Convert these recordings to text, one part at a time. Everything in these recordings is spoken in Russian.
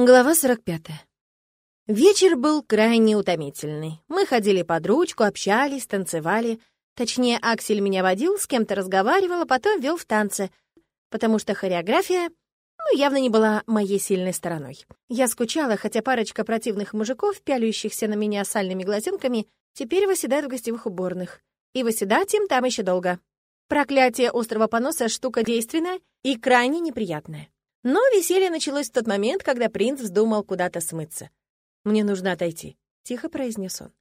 Глава 45. Вечер был крайне утомительный. Мы ходили под ручку, общались, танцевали. Точнее, Аксель меня водил, с кем-то разговаривал, а потом вел в танцы, потому что хореография, ну, явно не была моей сильной стороной. Я скучала, хотя парочка противных мужиков, пялющихся на меня сальными глазенками, теперь восседают в гостевых уборных. И восседать им там еще долго. Проклятие острого поноса — штука действенная и крайне неприятная. Но веселье началось в тот момент, когда принц вздумал куда-то смыться. «Мне нужно отойти», — тихо произнес он.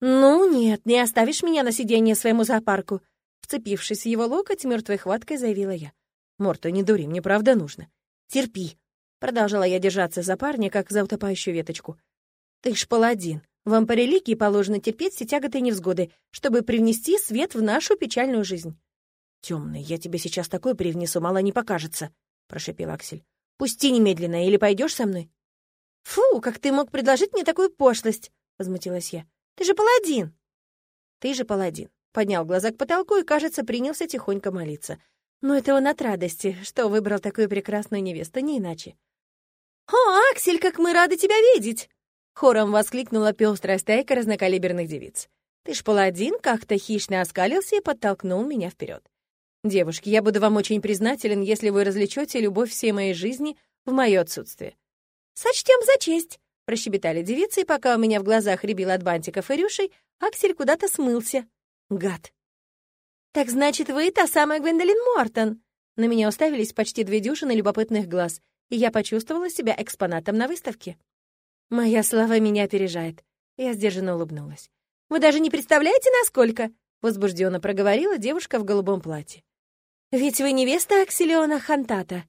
«Ну нет, не оставишь меня на сиденье своему зоопарку», Вцепившись в его локоть, мертвой хваткой заявила я. «Морта, не дури, мне правда нужно». «Терпи», — продолжала я держаться за парня, как за утопающую веточку. «Ты ж паладин. Вам по религии положено терпеть все тяготы и невзгоды, чтобы привнести свет в нашу печальную жизнь». «Темный, я тебе сейчас такой привнесу, мало не покажется», прошепел Аксель. «Пусти немедленно, или пойдешь со мной?» «Фу, как ты мог предложить мне такую пошлость?» — возмутилась я. «Ты же паладин!» «Ты же паладин!» — поднял глаза к потолку и, кажется, принялся тихонько молиться. Но это он от радости, что выбрал такую прекрасную невесту, не иначе. «О, Аксель, как мы рады тебя видеть!» Хором воскликнула пёстрая стайка разнокалиберных девиц. «Ты ж паладин!» как-то хищно оскалился и подтолкнул меня вперед. Девушки, я буду вам очень признателен, если вы развлечете любовь всей моей жизни в мое отсутствие. Сочтем за честь, прощебетали девицы, и пока у меня в глазах рябил от бантиков и рюшей, Аксель куда-то смылся. Гад. Так значит, вы та самая Гвендолин Мортон. На меня уставились почти две дюжины любопытных глаз, и я почувствовала себя экспонатом на выставке. Моя слава меня опережает. Я сдержанно улыбнулась. Вы даже не представляете, насколько, возбужденно проговорила девушка в голубом платье. «Ведь вы невеста Аксилиона Хантата».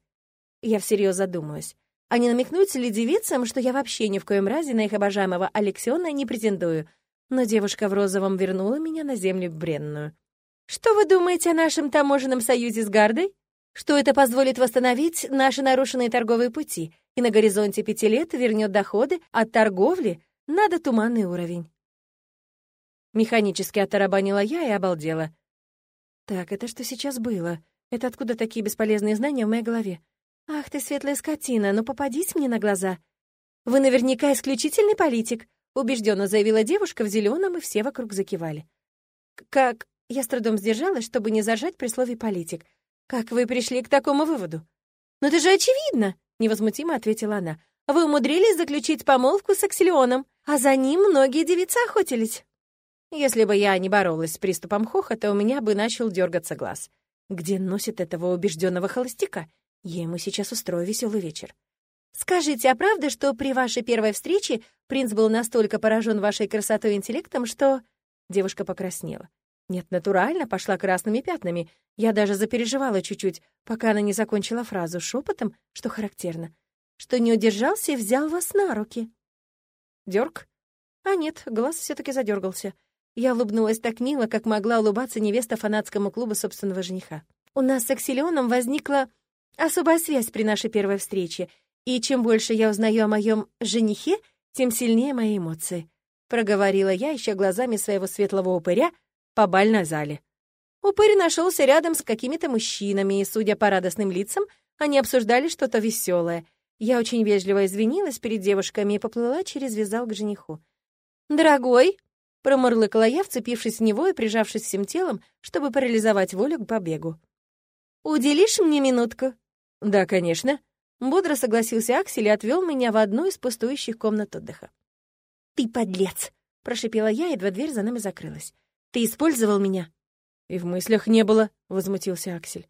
Я всерьез задумалась. А не намекнуть ли девицам, что я вообще ни в коем разе на их обожаемого Алексиона не претендую? Но девушка в розовом вернула меня на землю бренную. «Что вы думаете о нашем таможенном союзе с Гардой? Что это позволит восстановить наши нарушенные торговые пути и на горизонте пяти лет вернет доходы от торговли на дотуманный уровень?» Механически оторобанила я и обалдела. «Так, это что сейчас было?» Это откуда такие бесполезные знания в моей голове? Ах ты, светлая скотина, ну попадись мне на глаза. Вы наверняка исключительный политик, убежденно заявила девушка в зеленом, и все вокруг закивали. Как? Я с трудом сдержалась, чтобы не зажать при слове политик. Как вы пришли к такому выводу? Ну это же очевидно, невозмутимо ответила она. Вы умудрились заключить помолвку с Аксилионом, а за ним многие девицы охотились. Если бы я не боролась с приступом хохота, у меня бы начал дергаться глаз. Где носит этого убежденного холостяка? Я ему сейчас устрою веселый вечер. Скажите, а правда, что при вашей первой встрече принц был настолько поражен вашей красотой и интеллектом, что...» Девушка покраснела. Нет, натурально, пошла красными пятнами. Я даже запереживала чуть-чуть, пока она не закончила фразу шепотом, что характерно, что не удержался и взял вас на руки. Дёрг? А нет, глаз все таки задергался. Я улыбнулась так мило, как могла улыбаться невеста фанатскому клубу собственного жениха. У нас с Аксилионом возникла особая связь при нашей первой встрече, и чем больше я узнаю о моем женихе, тем сильнее мои эмоции. Проговорила я, ища глазами своего светлого упыря по бальной зале. Упырь нашелся рядом с какими-то мужчинами, и, судя по радостным лицам, они обсуждали что-то веселое. Я очень вежливо извинилась перед девушками и поплыла через вязал к жениху. «Дорогой», Промурлыкала я, вцепившись в него и прижавшись всем телом, чтобы парализовать волю к побегу. «Уделишь мне минутку?» «Да, конечно». Бодро согласился Аксель и отвел меня в одну из пустующих комнат отдыха. «Ты подлец!» — прошипела я, едва дверь за нами закрылась. «Ты использовал меня?» «И в мыслях не было», — возмутился Аксель.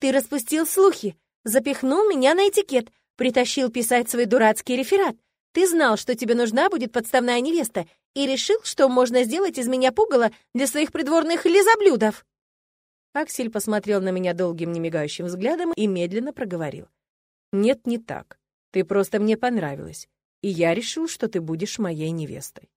«Ты распустил слухи, запихнул меня на этикет, притащил писать свой дурацкий реферат. Ты знал, что тебе нужна будет подставная невеста, и решил, что можно сделать из меня пугало для своих придворных лизоблюдов». Аксель посмотрел на меня долгим немигающим взглядом и медленно проговорил. «Нет, не так. Ты просто мне понравилась, и я решил, что ты будешь моей невестой».